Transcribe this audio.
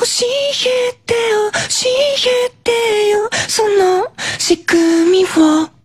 教えてよ、教えてよ、その仕組みを。